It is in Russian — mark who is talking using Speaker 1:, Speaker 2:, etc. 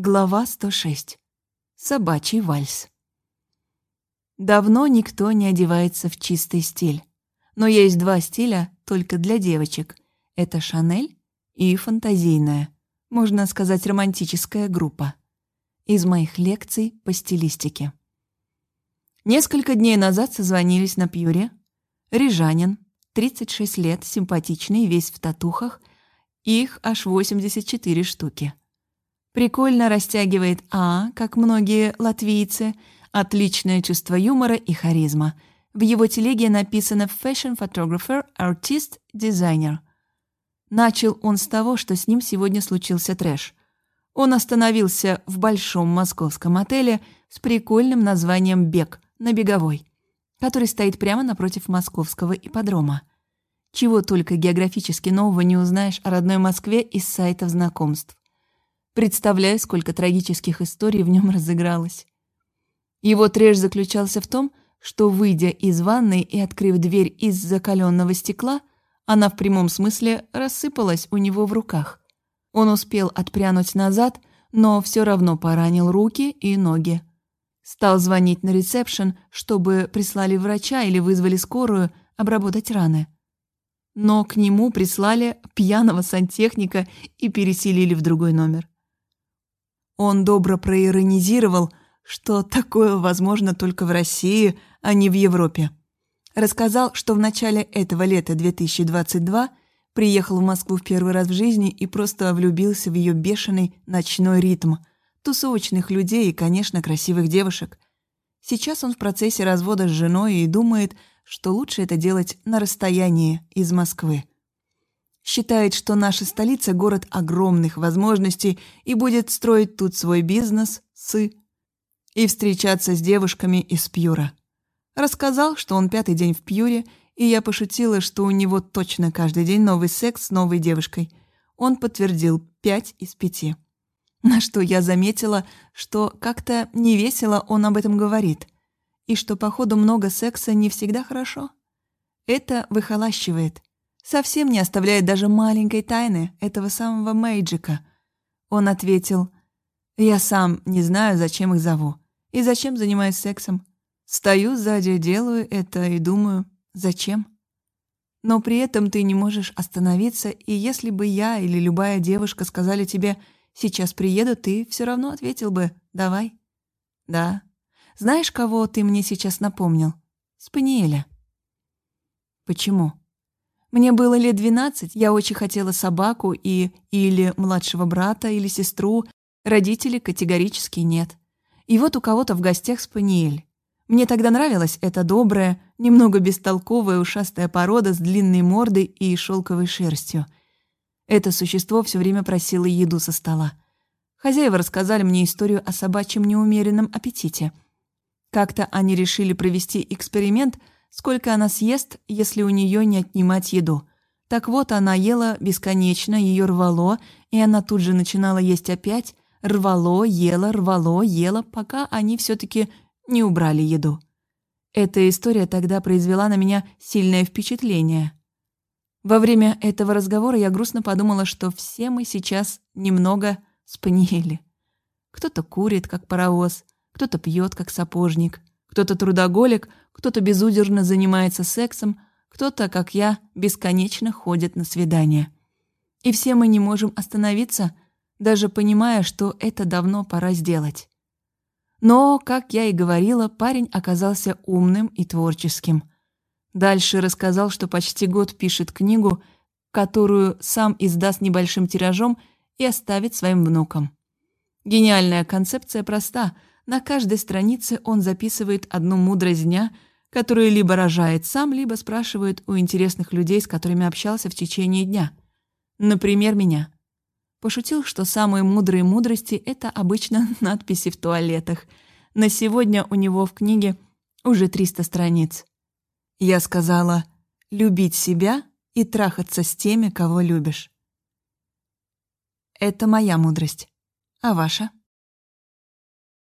Speaker 1: Глава 106. Собачий вальс. Давно никто не одевается в чистый стиль. Но есть два стиля только для девочек. Это Шанель и фантазийная, можно сказать, романтическая группа. Из моих лекций по стилистике. Несколько дней назад созвонились на Пьюре. Рижанин, 36 лет, симпатичный, весь в татухах. Их аж 84 штуки. Прикольно растягивает «а», как многие латвийцы. Отличное чувство юмора и харизма. В его телеге написано «Fashion Photographer, Artist, Designer». Начал он с того, что с ним сегодня случился трэш. Он остановился в большом московском отеле с прикольным названием «Бег» на Беговой, который стоит прямо напротив московского ипподрома. Чего только географически нового не узнаешь о родной Москве из сайтов знакомств. Представляю, сколько трагических историй в нем разыгралось. Его трэш заключался в том, что, выйдя из ванной и открыв дверь из закаленного стекла, она в прямом смысле рассыпалась у него в руках. Он успел отпрянуть назад, но все равно поранил руки и ноги. Стал звонить на ресепшн, чтобы прислали врача или вызвали скорую обработать раны. Но к нему прислали пьяного сантехника и переселили в другой номер. Он добро проиронизировал, что такое возможно только в России, а не в Европе. Рассказал, что в начале этого лета 2022 приехал в Москву в первый раз в жизни и просто влюбился в ее бешеный ночной ритм, тусовочных людей и, конечно, красивых девушек. Сейчас он в процессе развода с женой и думает, что лучше это делать на расстоянии из Москвы считает, что наша столица – город огромных возможностей и будет строить тут свой бизнес, сы, и встречаться с девушками из Пьюра. Рассказал, что он пятый день в Пьюре, и я пошутила, что у него точно каждый день новый секс с новой девушкой. Он подтвердил пять из пяти. На что я заметила, что как-то невесело он об этом говорит, и что, походу, много секса не всегда хорошо. Это выхолащивает – совсем не оставляет даже маленькой тайны этого самого Мейджика. Он ответил, «Я сам не знаю, зачем их зову и зачем занимаюсь сексом. Стою сзади, делаю это и думаю, зачем? Но при этом ты не можешь остановиться, и если бы я или любая девушка сказали тебе «сейчас приеду», ты все равно ответил бы «давай». Да. Знаешь, кого ты мне сейчас напомнил? Спаниеля. Почему? Мне было лет двенадцать, я очень хотела собаку и или младшего брата, или сестру. Родители категорически нет. И вот у кого-то в гостях спаниель. Мне тогда нравилась эта добрая, немного бестолковая ушастая порода с длинной мордой и шелковой шерстью. Это существо все время просило еду со стола. Хозяева рассказали мне историю о собачьем неумеренном аппетите. Как-то они решили провести эксперимент – сколько она съест, если у нее не отнимать еду. Так вот, она ела бесконечно, ее рвало, и она тут же начинала есть опять, рвало, ела, рвало, ела, пока они все-таки не убрали еду. Эта история тогда произвела на меня сильное впечатление. Во время этого разговора я грустно подумала, что все мы сейчас немного спаниели. Кто-то курит, как паровоз, кто-то пьет, как сапожник, кто-то трудоголик, кто-то безудержно занимается сексом, кто-то, как я, бесконечно ходит на свидания. И все мы не можем остановиться, даже понимая, что это давно пора сделать. Но, как я и говорила, парень оказался умным и творческим. Дальше рассказал, что почти год пишет книгу, которую сам издаст небольшим тиражом и оставит своим внукам. Гениальная концепция проста — на каждой странице он записывает одну мудрость дня, которую либо рожает сам, либо спрашивает у интересных людей, с которыми общался в течение дня. Например, меня. Пошутил, что самые мудрые мудрости — это обычно надписи в туалетах. На сегодня у него в книге уже 300 страниц. Я сказала «любить себя и трахаться с теми, кого любишь». Это моя мудрость. А ваша?